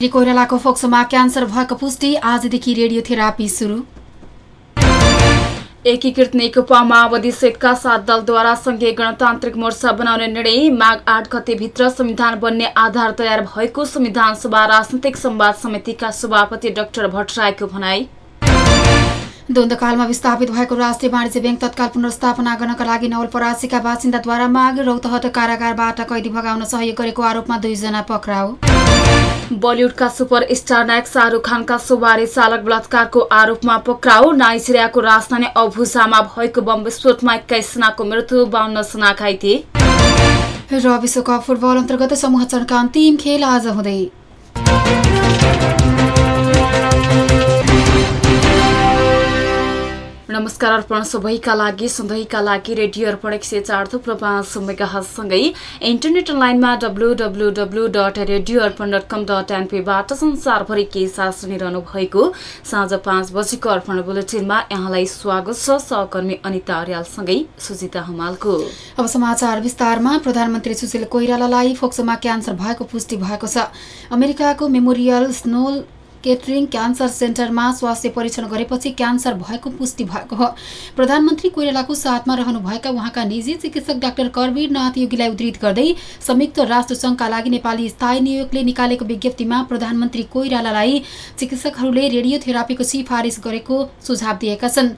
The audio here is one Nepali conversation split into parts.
कोइरालाको फोक्सोमा क्यान्सर भएको पुष्टि आजदेखि रेडियोथेरापी सुरु। एकीकृत नेकपा माओवादी सेटका सात दलद्वारा संघीय गणतान्त्रिक मोर्चा बनाउने निर्णय माघ आठ गतेभित्र संविधान बन्ने आधार तयार भएको संविधान सभा राजनैतिक संवाद समितिका सभापति डाक्टर भट्टराईको भनाई। द्वन्दकालमा विस्थापित भएको राष्ट्रिय वाणिज्य ब्याङ्क तत्काल पुनर्स्थापना गर्नका लागि नवलपरासीका बासिन्दाद्वारा माग रौतहट कारागारबाट कैदी भगाउन सहयोग गरेको आरोपमा दुईजना पक्राउ। बलिउडका सुपरस्टार नायक शाहरुख खानका सुबारी चालक बलात्कारको आरोपमा पक्राउ। नाइजेरियाको राजधानी अभुजामा भएको बम विस्फोटमा एक्काइस जनाको मृत्यु बाहन्न जना घाइते। र विश्वकप फुटबल अन्तर्गत समूह चरणका अन्तिम खेल आज हुँदै। नमस्कार अर्पण सबैका लागि सधैँका लागि रेडियो अर्पण एक सय चार थुप्रो पाँच मेगासँगै इन्टरनेट लाइनमा W dot radio Arpan dot com dot एनपीबाट संसारभरि के साथ सुनिरहनु भएको साँझ पाँच बजीको अर्पण बुलेटिनमा यहाँलाई स्वागत छ सहकर्मी अनिता अर्यालसँगै सुजिता हमालको। अब समाचार विस्तारमा प्रधानमन्त्री सुशील कोइरालालाई फोक्सोमा क्यान्सर भएको पुष्टि भएको छ। अमेरिकाको मेमोरियल स्नोल केटरिङ क्यान्सर सेन्टरमा स्वास्थ्य परीक्षण गरेपछि क्यान्सर भएको पुष्टि भएको हो। प्रधानमन्त्री कोइरालाको साथमा रहनुभएका उहाँका निजी चिकित्सक डाक्टर करवीर नाथ योगीलाई उद्धित गर्दै संयुक्त राष्ट्र संघका लागि नेपाली स्थायी नियोगले निकालेको विज्ञप्तिमा प्रधानमन्त्री कोइरालालाई चिकित्सकहरूले रेडियोथेरापीको सिफारिस गरेको सुझाव दिएका छन्।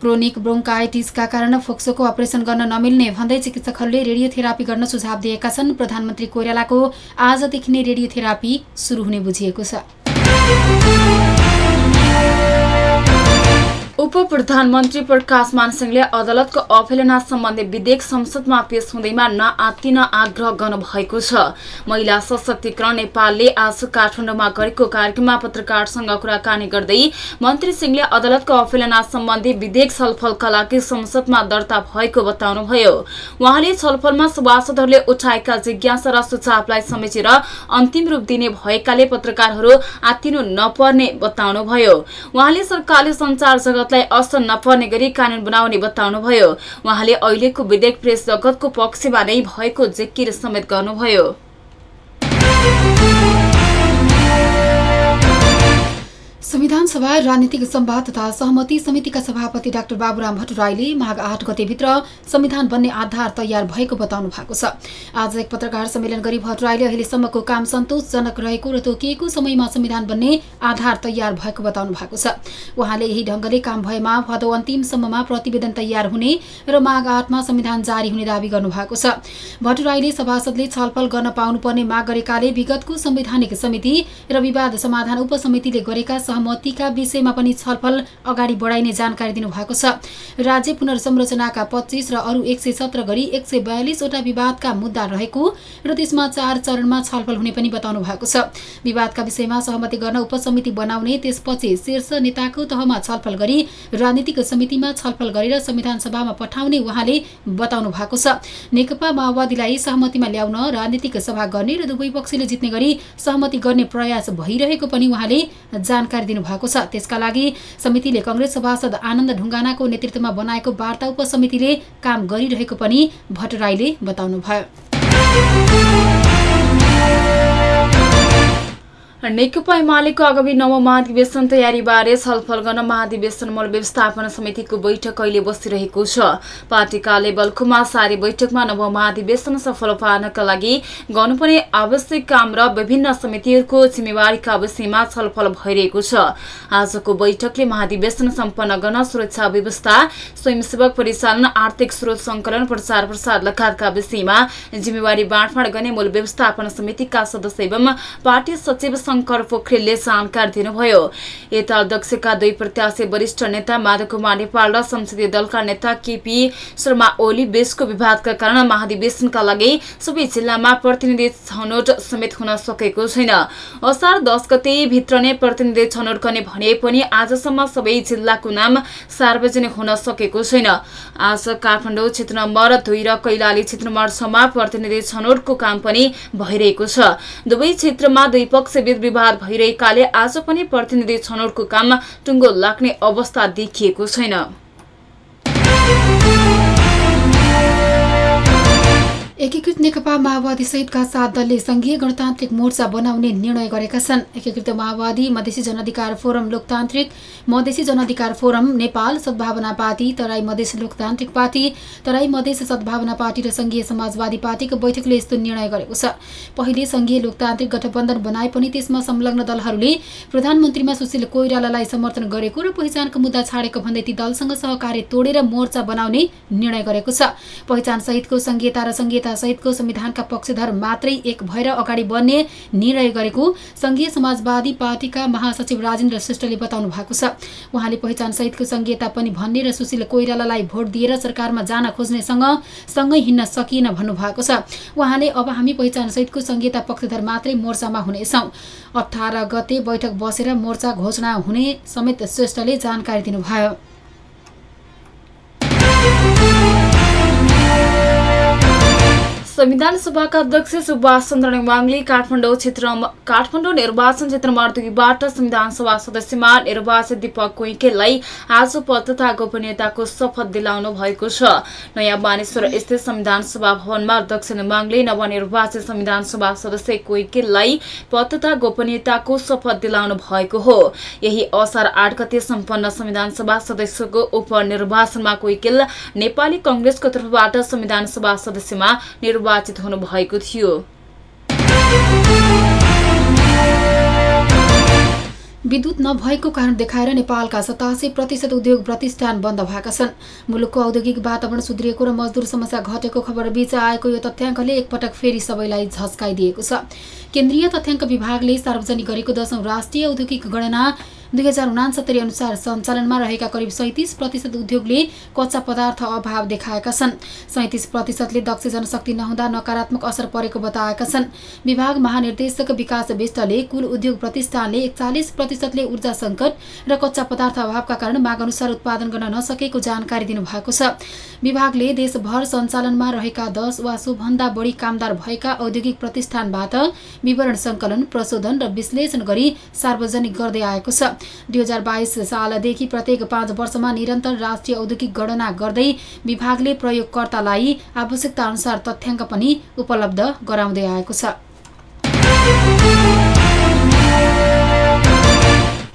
क्रोनिक ब्रोङ्काइटिसका कारण फोक्सोको अपरेसन गर्न नमिल्ने भन्दै चिकित्सकहरूले रेडियोथेरापी गर्न सुझाव दिएका छन्। प्रधानमन्त्री कोइरालाको आजदेखि नै रेडियोथेरापी सुरु हुने बुझिएको छ। उप प्रधानमन्त्री प्रकाश मानसिंहले अदालतको अवहेलना सम्बन्धी विधेयक संसदमा पेश हुँदैमा नआत्तिन आग्रह गर्नुभएको छ। महिला सशक्तिकरण नेपालले आज काठमाडौँमा गरेको कार्यक्रममा पत्रकारसँग कुराकानी गर्दै मन्त्री सिंहले अदालतको अवहेलना सम्बन्धी विधेयक छलफलका लागि संसदमा दर्ता भएको बताउनुभयो। उहाँले छलफलमा सभासदहरूले उठाएका जिज्ञासा र सुझावलाई समेटेर अन्तिम रूप दिने भएकाले पत्रकारहरू आत्तिनु नपर्ने बताउनुभयो। उहाँले सरकारले संचार जगत जगतलाई असर नपर्ने गरी कानून बनाउने बताउनुभयो। उहाँले अहिलेको विधेयक प्रेस जगतको पक्षमा नै भएको जिकिर समेत गर्नुभयो। संविधान सभा राजनीतिक सम्वाद तथा सहमति समितिका सभापति डाक्टर बाबुराम भट्टराईले माघ आठ गतेभित्र संविधान बन्ने आधार तयार भएको बताउनु भएको छ। आज एक पत्रकार सम्मेलन गरी भट्टराईले अहिलेसम्मको काम सन्तोषजनक रहेको र तोकिएको समयमा संविधान बन्ने आधार तयार भएको बताउनु भएको छ। उहाँले यही ढंगले काम भएमा भदौ अन्तिमसम्ममा प्रतिवेदन तयार हुने र माघ आठमा संविधान जारी हुने दावी गर्नुभएको छ। भट्टराईले सभासदले छलफल गर्न पाउनुपर्ने माग गरेकाले विगतको संवैधानिक समिति र विवाद समाधान उपसमितिले गरेका सहमतिका विषयमा पनि छलफल अगाडि बढाइने जानकारी दिनुभएको छ। राज्य पुनर्संरचनाका पच्चिस र अरू एक सय सत्र गरी एक सय बयालिसवटा विवादका मुद्दा रहेको र त्यसमा चार चरणमा छलफल हुने पनि बताउनु भएको छ। विवादका विषयमा सहमति गर्न उपसमिति बनाउने त्यसपछि शीर्ष नेताको तहमा छलफल गरी राजनीतिक समितिमा छलफल गरेर संविधान सभामा पठाउने उहाँले बताउनु भएको छ। नेकपा माओवादीलाई सहमतिमा ल्याउन राजनीतिक सभा गर्ने र दुवै पक्षले जित्ने गरी सहमति गर्ने प्रयास भइरहेको पनि उहाँले जानकारी दिनुभएको छ। त्यसका लागि समितिले कंग्रेस सभासद आनन्द ढुङ्गानाको नेतृत्वमा बनाएको वार्ता उपसमितिले काम गरिरहेको पनि भट्टराईले बताउनुभयो। नेकपा एमालेको आगामी नव महाधिवेशन तयारीबारे छलफल गर्न महाधिवेशन मूल व्यवस्थापन समितिको बैठक अहिले बसिरहेको छ। पार्टी कार्य बल्खुमा सारी बैठकमा नव महाधिवेशन सफल पार्नका लागि गर्नुपर्ने आवश्यक काम र विभिन्न समितिहरूको जिम्मेवारीका विषयमा छलफल भइरहेको छ। आजको बैठकले महाधिवेशन सम्पन्न गर्न सुरक्षा व्यवस्था स्वयंसेवक परिचालन आर्थिक स्रोत संकलन प्रचार प्रसार लगायतका विषयमा जिम्मेवारी बाँडफाँड गर्ने मूल व्यवस्थापन समितिका सदस्य एवं पार्टी सचिव शङ्कर पोखरेलले जानकारी दिनुभयो। यता अध्यक्षका दुई प्रत्याशी वरिष्ठ नेता माधव कुमार नेपाल र संसदीय दलका नेता केपी शर्मा ओली बेसको विवादका कारण महाधिवेशनका लागि सबै जिल्लामा प्रतिनिधि छनौट समेत हुन सकेको छैन। असार दस गते भित्र नै प्रतिनिधि छनौट गर्ने भने पनि आजसम्म सबै जिल्लाको नाम सार्वजनिक हुन सकेको छैन। आज काठमाडौँ क्षेत्र नम्बर दुई र कैलाली क्षेत्र नम्बर छमा प्रतिनिधि छनौटको काम पनि भइरहेको छ। दुवै क्षेत्रमा दुई विवाद भइरहेकाले आज पनि प्रतिनिधि छनौटको काममा टुङ्गो लाग्ने अवस्था देखिएको छैन। एकीकृत नेकपा माओवादी सहितका सात दलले संघीय गणतान्त्रिक मोर्चा बनाउने निर्णय गरेका छन्। एकीकृत माओवादी मधेसी जनअधिकार फोरम लोकतान्त्रिक मधेसी जनअधिकार फोरम नेपाल सद्भावना पार्टी तराई मधेस लोकतान्त्रिक पार्टी तराई मधेस सद्भावना पार्टी र संघीय समाजवादी पार्टीको बैठकले यस्तो निर्णय गरेको छ। पहिले संघीय लोकतान्त्रिक गठबन्धन बनाए पनि त्यसमा संलग्न दलहरूले प्रधानमन्त्रीमा सुशील कोइरालालाई समर्थन गरेको र पहिचानको मुद्दा छाडेको भन्दै ती दलसँग सहकार्य तोडेर मोर्चा बनाउने निर्णय गरेको छ। पहिचान सहितको संघीयता र संघीयता सहितको संविधानका पक्षधर मात्रै एक भएर अगाडि बढ्ने निर्णय गरेको संघीय समाजवादी पार्टीका महासचिव राजेन्द्र श्रेष्ठले बताउनु भएको छ। उहाँले पहिचान सहितको संघीयता पनि भन्ने र सुशील कोइरालालाई भोट दिएर सरकारमा जान खोज्नेसँग सँगै हिँड्न सकिएन भन्नुभएको छ। उहाँले अब हामी पहिचान सहितको संघीयता पक्षधर मात्रै मोर्चामा हुनेछौँ। अठार गते बैठक बसेर मोर्चा घोषणा हुने समेत श्रेष्ठले जानकारी दिनुभयो। संविधान सभाका अध्यक्ष सुभाष चन्द्र नेवाङले काठमाडौँ क्षेत्र काठमाडौँ निर्वाचन क्षेत्र मार्दुकीबाट संविधान सभा सदस्यमा निर्वाचित दीपक कुइकेललाई आज पद तथा गोपनीयताको शपथ दिलाउनु भएको छ। नयाँ बानेश्वर स्थित संविधान सभा भवनमा अध्यक्ष नेवाङले नवनिर्वाचित संविधान सभा सदस्य कुइकेललाई पद तथा गोपनीयताको शपथ दिलाउनु भएको हो। यही असार आठ गते सम्पन्न संविधान सभा सदस्यको उपनिर्वाचनमा कुइकेल नेपाली कंग्रेसको तर्फबाट संविधान सभा सदस्यमा निर्वाचन निर्वाचित हुनुभएको थियो। विद्युत नभएको कारण देखाएर नेपालका सतासी प्रतिशत उद्योग प्रतिष्ठान बन्द भएका छन्। मुलुकको औद्योगिक वातावरण सुध्रिएको र मजदुर समस्या घटेको खबर बीच आएको यो तथ्याङ्कले एकपटक फेरि सबैलाई झस्काइदिएको छ। केन्द्रीय तथ्याङ्क विभागले सार्वजनिक गरेको दशौं राष्ट्रिय औद्योगिक गणना दुई हजार उनासत्तरी अनुसार सञ्चालनमा रहेका करिब सैतिस प्रतिशत उद्योगले कच्चा पदार्थ अभाव देखाएका छन्। सैतिस प्रतिशतले दक्ष जनशक्ति नहुँदा नकारात्मक असर परेको बताएका छन्। विभाग महानिर्देशक विकास विष्टले कुल उद्योग प्रतिष्ठानले एकचालिस प्रतिशतले ऊर्जा सङ्कट र कच्चा पदार्थ अभावका कारण माग अनुसार उत्पादन गर्न नसकेको जानकारी दिनुभएको छ। विभागले देशभर सञ्चालनमा रहेका दस वा सोभन्दा बढी कामदार भएका औद्योगिक प्रतिष्ठानबाट विवरण सङ्कलन प्रशोधन र विश्लेषण गरी सार्वजनिक गर्दै आएको छ। दुई हजार बाइस सालदेखि प्रत्येक पाँच वर्षमा निरन्तर राष्ट्रिय औद्योगिक गणना गर्दै विभागले प्रयोगकर्तालाई आवश्यकता अनुसार तथ्याङ्क पनि उपलब्ध गराउँदै आएको छ।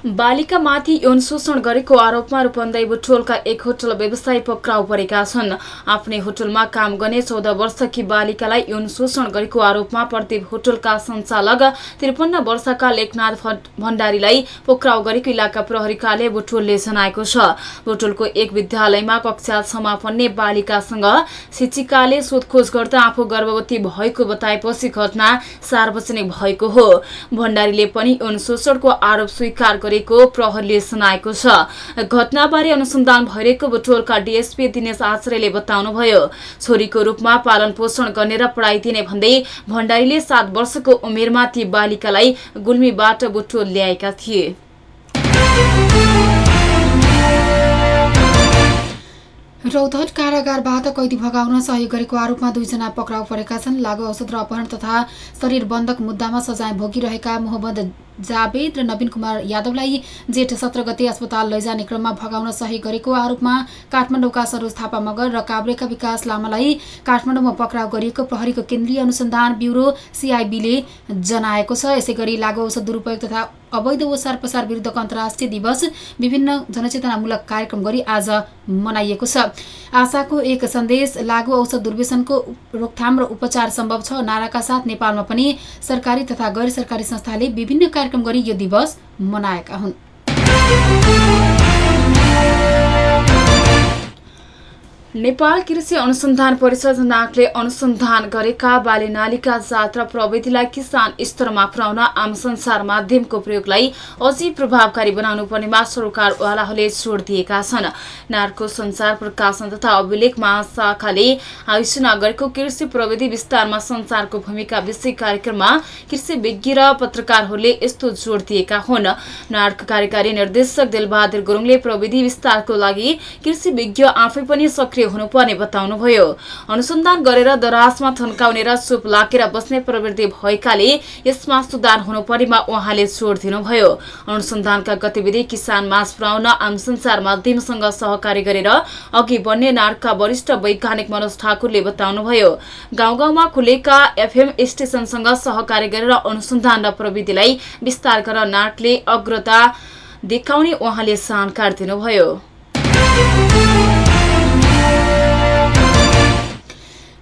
बालिकामाथि यौन शोषण गरेको आरोपमा रूपन्देही बुटोलका एक होटल व्यवसायी पक्राउ परेका छन्। आफ्नै होटलमा काम गर्ने चौध वर्षकी बालिकालाई यौन शोषण गरेको आरोपमा प्रदीप होटलका सञ्चालक त्रिपन्न वर्षका लेखनाथ भण्डारीलाई पक्राउ गरेको इलाका प्रहरीकाले बुटोलले जनाएको छ। बुटोलको एक विद्यालयमा कक्षा पढ्ने बालिकासँग शिक्षिकाले सोधखोज गर्दा आफू गर्भवती भएको बताएपछि घटना सार्वजनिक भएको हो। भण्डारीले पनि यौन शोषणको आरोप स्वीकार गरे गरेको प्रहरीले सुनाएको छ। घटनाबारे अनुसन्धान भइरहेको बुटोलका डिएसपी दिनेश आचार्यले बताउनुभयो छोरीको रूपमा पालन पोषण गर्ने र पढाइ दिने भन्दै भण्डारीले सात वर्षको उमेरमा ती बालिकालाई गुल्मीबाट बुटोल ल्याएका थिए। रौतहट कारागारबाट कैदी भगाउन सहयोग गरेको आरोपमा दुईजना पक्राउ परेका छन्। लागु औषध र अपहरण तथा शरीर बन्धक मुद्दामा सजाय भोगिरहेका मोहम्मद जावेद र नवीन कुमार यादवलाई जेठ सत्र गते अस्पताल लैजाने क्रममा भगाउन सहयोग गरेको आरोपमा काठमाडौँका सरोज थापा मगर र काभ्रेका विकास लामालाई काठमाडौँमा पक्राउ गरिएको प्रहरीको केन्द्रीय अनुसन्धान ब्युरो सिआइबीले जनाएको छ। यसै गरी लागु औषध दुरूपयोग तथा अवैध ओसार पसार विरुद्धको अन्तर्राष्ट्रिय दिवस विभिन्न जनचेतनामूलक कार्यक्रम गरी आज मनाइएको छ। आशाको एक सन्देश लागु औषध दुर्व्यसनको रोकथाम र उपचार सम्भव छ। नाराका साथ नेपालमा पनि सरकारी तथा गैर सरकारी संस्थाले विभिन्न कार्यक्रम गरी यो दिवस मनाएका हुन्। नेपाल कृषि अनुसन्धान परिषद नाकले अनुसन्धान गरेका बाली नालीका जात र प्रविधिलाई किसान स्तरमा पुर्याउन आम संसार माध्यमको प्रयोगलाई अझै प्रभावकारी बनाउनु पर्नेमा सरकारवालाहरूले जोड दिएका छन्। नारको संसार प्रकाशन तथा अभिलेख महाशाखाले आयोजना गरेको कृषि प्रविधि विस्तारमा संसारको भूमिका विषय कार्यक्रममा कृषि विज्ञ र पत्रकारहरूले यस्तो जोड दिएका हुन्। नार्क कार्यकारी निर्देशक दिलबहादुर गुरुङले प्रविधि विस्तारको लागि कृषि विज्ञ आफै पनि सक्रिय सक्रिय हुनुपर्ने बताउनुभयो। अनुसन्धान गरेर दराजमा थन्काउने र चुप लाकेर बस्ने प्रवृत्ति भएकाले यसमा सुधार हुनुपर्नेमा उहाँले जोड दिनुभयो। अनुसन्धानका गतिविधि किसान माझ पुर्याउन आम संसार माध्यमसँग सहकारी गरेर अघि बढ्ने नाडका वरिष्ठ वैज्ञानिक मनोज ठाकुरले बताउनुभयो। गाउँ गाउँमा खुलेका एफएम स्टेशनसँग सहकारी गरेर अनुसन्धान र प्रविधिलाई विस्तार गर्न नाटले अग्रता देखाउने उहाँले जानकार दिनुभयो।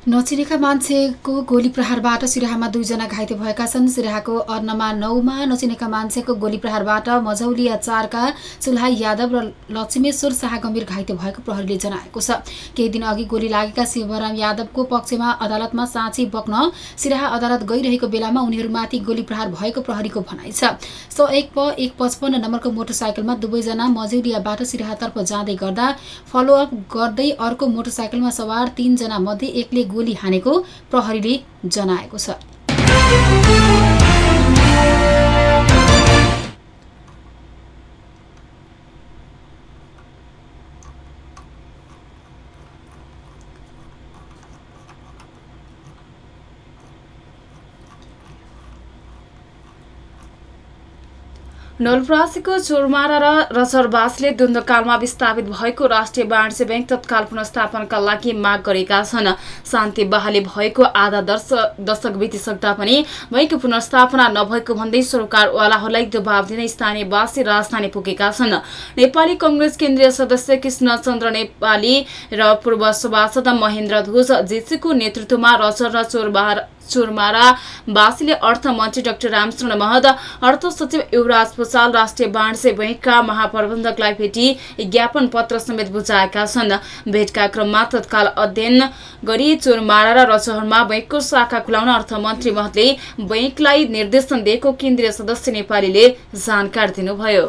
नचिनेका मान्छेको गोली प्रहारबाट सिराहामा दुईजना घाइते भएका छन्। सिराहाको अर्नमा नौमा नचिनेका मान्छेको गोली प्रहारबाट मझौलिया चारका चुल्हाई यादव र लक्ष्मेश्वर शाह गम्भीर घाइते भएको प्रहरीले जनाएको छ। केही दिन अघि गोली लागेका शिवराम यादवको पक्षमा अदालतमा साँची बक्न सिराहा अदालत गइरहेको बेलामा उनीहरूमाथि गोली प्रहार भएको प्रहरीको भनाइ छ। सो एक प एक पचपन्न नम्बरको मोटरसाइकलमा दुवैजना मझौलियाबाट सिराहातर्फ जाँदै गर्दा फलोअप गर्दै अर्को मोटरसाइकलमा सवार तीनजना मध्ये एकले गोली हानेको प्रहरीले जनाएको छ। नलप्रासीको चोरमारा र रजरबासले द्वन्द्वकालमा विस्थापित भएको राष्ट्रिय वाणिज्य ब्याङ्क तत्काल पुनस्थापनका लागि माग गरेका छन्। शान्ति बहाली भएको आधा दशक बितिसक्दा पनि बैङ्क पुनर्स्थापना नभएको भन्दै सरकारवालाहरूलाई दबाव दिन स्थानीयवासी राजधानी पुगेका छन्। नेपाली कङ्ग्रेस केन्द्रीय सदस्य कृष्ण चन्द्र नेपाली र पूर्व सभासद महेन्द्र ध्वज जेसीको नेतृत्वमा रजर र चोरबार चोरमारावासीले अर्थमन्त्री डाक्टर रामचरण महत अर्थ सचिव युवराज भूषाल राष्ट्रिय वाणिज्य बैङ्कका महाप्रबन्धकलाई भेटी ज्ञापन पत्र समेत बुझाएका छन्। भेटका क्रममा तत्काल अध्ययन गरी चोरमारा र रचहरमा बैङ्कको शाखा खुलाउन अर्थमन्त्री महतले बैङ्कलाई निर्देशन दिएको केन्द्रीय सदस्य नेपालीले जानकारी दिनुभयो।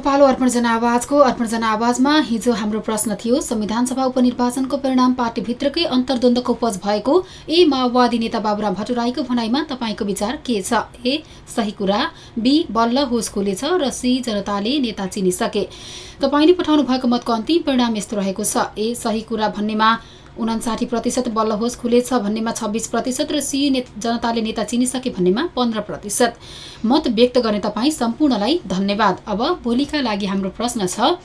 पालो अर्पण जनआवाजको अर्पण जनआवाजमा हिजो हाम्रो प्रश्न थियो संविधान सभा उपनिर्वाचनको परिणाम पार्टीभित्रकै अन्तर्द्वन्दको उपज भएको ए माओवादी नेता बाबुराम भट्टराईको भनाइमा तपाईँको विचार के छ? ए सही कुरा। बी बल्ल होस खुलेछ र सी जनताले नेता चिनिसके। तपाईँले पठाउनु भएको मतको अन्तिम परिणाम यस्तो रहेको छ। ए सही कुरा भन्नेमा उनासाठी प्रतिशत बल्ल होस खुलेछ भन्नेमा छब्बिस प्रतिशत र सी ने जनताले नेता चिनिसके भन्नेमा पन्ध्र प्रतिशत। मत व्यक्त गर्ने तपाईँ सम्पूर्णलाई धन्यवाद। अब भोलिका लागि हाम्रो प्रश्न छ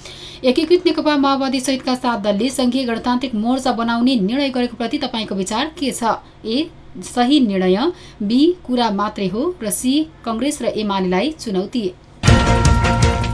एकीकृत नेकपा माओवादी सहितका सात दलले संघीय गणतान्त्रिक मोर्चा बनाउने निर्णय गरेको प्रति तपाईँको विचार के छ? ए सही निर्णय बी कुरा मात्रै हो र सी कङ्ग्रेस र एमालेलाई चुनौती।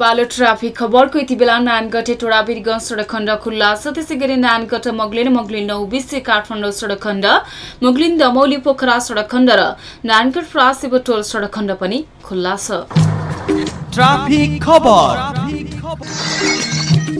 पालो ट्राफिक खबरको यति बेला नानगढे टोडा वीरगंज सडक खण्ड खुल्ला छ। त्यसै गरी नानगढ मगलिन मगलिन नौ बिसे काठमाडौँ सडक खण्ड मुगलिन दमौली पोखरा सडक खण्ड र नानगढ फ्रासी टोल सडक खण्ड पनि खुल्ला छ।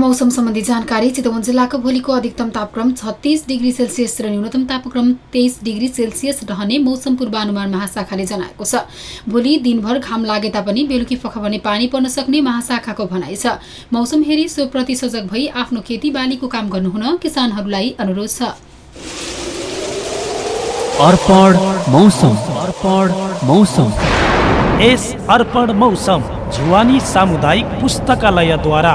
मौसम सम्बन्धी जानकारी चितवन जिल्लाको भोलिको अधिकतम तापक्रम छत्तिस डिग्री सेल्सियस र न्यूनतम तापक्रम तेइस डिग्री सेल्सियस रहने मौसम पूर्वानुमान महाशाखाले जनाएको छ। भोलि दिनभर घाम लागे तापनि बेलुकी पख भने पानी पर्न सक्ने महाशाखाको भनाइ छ। मौसम हेरी सोप्रति सजग भई आफ्नो खेतीबालीको काम गर्नुहुन किसानहरूलाई अनुरोध छ। जुवानी सामुदायिक पुस्तकालयद्वारा।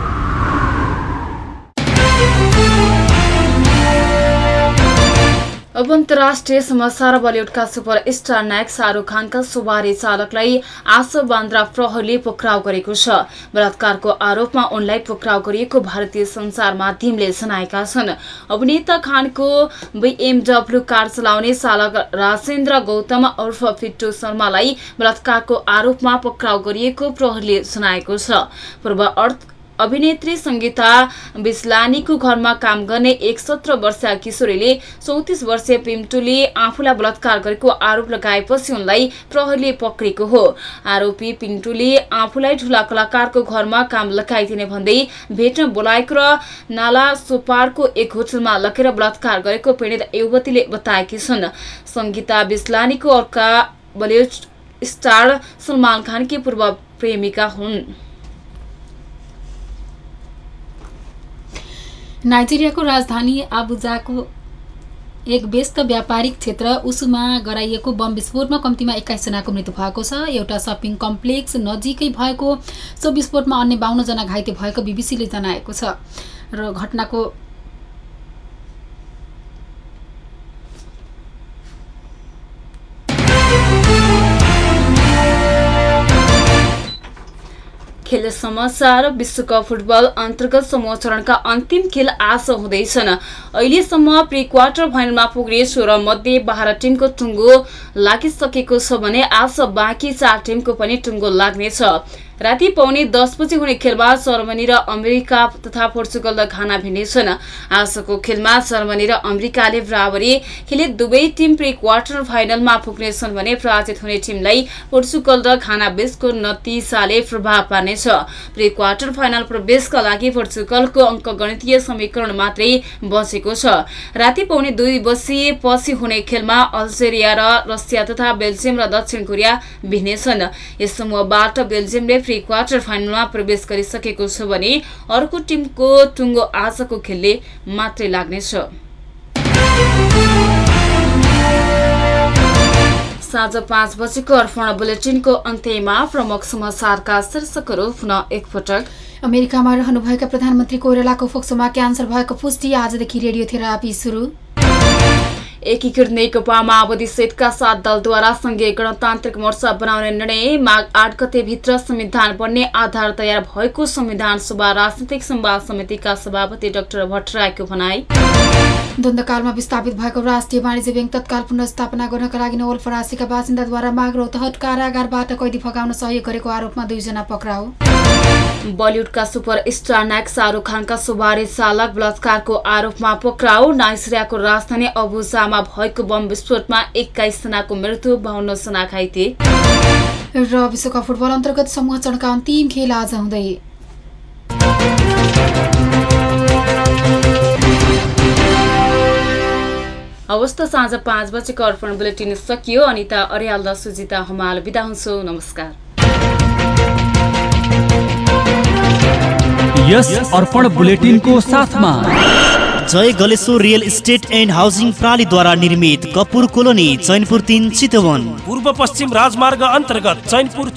अब अन्तर्राष्ट्रिय समाचार बलिउडका सुपरस्टार नायक शाहरुख खानका सवारी चालकलाई आशा बान्द्रा प्रहरले पक्राउ गरेको छ। बलात्कारको आरोपमा उनलाई पक्राउ गरिएको भारतीय संसार माध्यमले जनाएका छन्। अभिनेता खानको बीएमडब्ल्यू कार चलाउने चालक राजेन्द्र गौतम उर्फ फिट्टु शर्मालाई बलात्कारको आरोपमा पक्राउ गरिएको प्रहरले जनाएको छ। पूर्व अर्थ अभिनेत्री संगीता बिस्लानीको घरमा काम गर्ने एक सत्र वर्षीय किशोरीले चौतिस वर्षीय पिम्टुले आफूलाई बलात्कार गरेको आरोप लगाएपछि उनलाई प्रहरीले पक्रेको हो। आरोपी पिन्टुले आफूलाई ठूला कलाकारको घरमा काम लगाइदिने भन्दै भेट्न बोलाएको र नाला सोपारको एक होटलमा लगेर बलात्कार गरेको पीडित युवतीले बताएकी छन्। संगीता बिस्लानीको अर्का बलिउड स्टार सलमान खानकी पूर्व प्रेमिका हुन्। नाइजेरियाको राजधानी आबुजाको एक व्यस्त व्यापारिक क्षेत्र उसुमा गराइएको बम विस्फोटमा कम्तीमा एक्काइसजनाको मृत्यु भएको छ। एउटा सपिङ कम्प्लेक्स नजिकै भएको सो विस्फोटमा अन्य बाहन्नजना घाइते भएको बिबिसीले जनाएको छ। र घटनाको खेल समाचार विश्वकप फुटबल अन्तर्गत समूह चरणका अन्तिम खेल आज हुँदैछन्। अहिलेसम्म प्री क्वार्टर फाइनलमा पुग्ने सोह्र मध्ये बाह्र टिमको टुङ्गो लागिसकेको छ भने आज बाँकी चार टिमको पनि टुङ्गो लाग्नेछ। राति पाउने दस बजी हुने खेलमा जर्मनी र अमेरिका तथा पोर्चुगल र घाना भिड्नेछन् आजको खेलमा जर्मनी र अमेरिकाले बराबरी खेले दुवै टिम प्री क्वार्टर फाइनलमा पुग्नेछन् भने पराजित हुने टिमलाई पोर्चुगल र घाना बीचको नतिजाले प्रभाव पार्नेछ। प्री क्वार्टर फाइनल प्रवेशका लागि पोर्चुगलको अङ्क गणितीय समीकरण मात्रै बचेको छ। राति पाउने दुई बजी पछि हुने खेलमा अल्जेरिया र रसिया तथा बेल्जियम र दक्षिण कोरिया भिड्नेछन् यस समूहबाट बेल्जियमले प्री क्वार्टर फाइनलमा प्रवेश गरिसकेको छ भने अर्को टिमको टुङ्गो आजको खेलले मात्रै लाग्नेछ। साँझ पाँच बजेको अर्पण बुलेटिनको अन्त्यमा प्रमुख समाचारका शीर्षकहरू पुनः एकपटक। अमेरिकामा रहनुभएका प्रधानमन्त्री कोइरालाको फोक्सोमा क्यान्सर भएको पुष्टि आजदेखि रेडियोथेरापी सुरु। एकीकृत नेकपा माओवादी सेटका सात दलद्वारा संघीय गणतान्त्रिक मोर्चा बनाउने निर्णय माघ आठ गतेभित्र संविधान बन्ने आधार तयार भएको संविधान सभा राजनीतिक संवाद समितिका सभापति डाक्टर भट्टराईको भनाई। द्वन्द्वकालमा विस्थापित भएको राष्ट्रिय वाणिज्य ब्याङ्क तत्काल पुनर्स्थापना गर्नका लागि नवलपरासीका बासिन्दाद्वारा माग रौतहट कारागारबाट कैदी फगाउन सहयोग गरेको आरोपमा दुईजना पक्राउ। बलिउडका सुपर स्टार नायक शाहरुख खानका सवारी चालक बलात्कारको आरोपमा पक्राउ। नाइसिरियाको राजधानी अबुजामा भएको बम विस्फोटमा एक्काइस जनाको मृत्यु बाहन्न जना घाइते। र विश्वकप फुटबल अन्तर्गत समूह चरणका अन्तिम खेल आज हुँदै। अवस्था साँझ पाँच बजेको अर्पण बुलेटिन सकियो। अनिता अर्याल र सुजिता हमाल बिदा हुन्छु। नमस्कार। यस अर्पण बुलेटिनको साथमा। Jai Galeshwar real estate and housing प्रणालीद्वारा निर्मित कपुर कोलोनी चैनपुर तिन चितवन। पूर्व पश्चिम राजमार्ग अन्तर्गत चैनपुर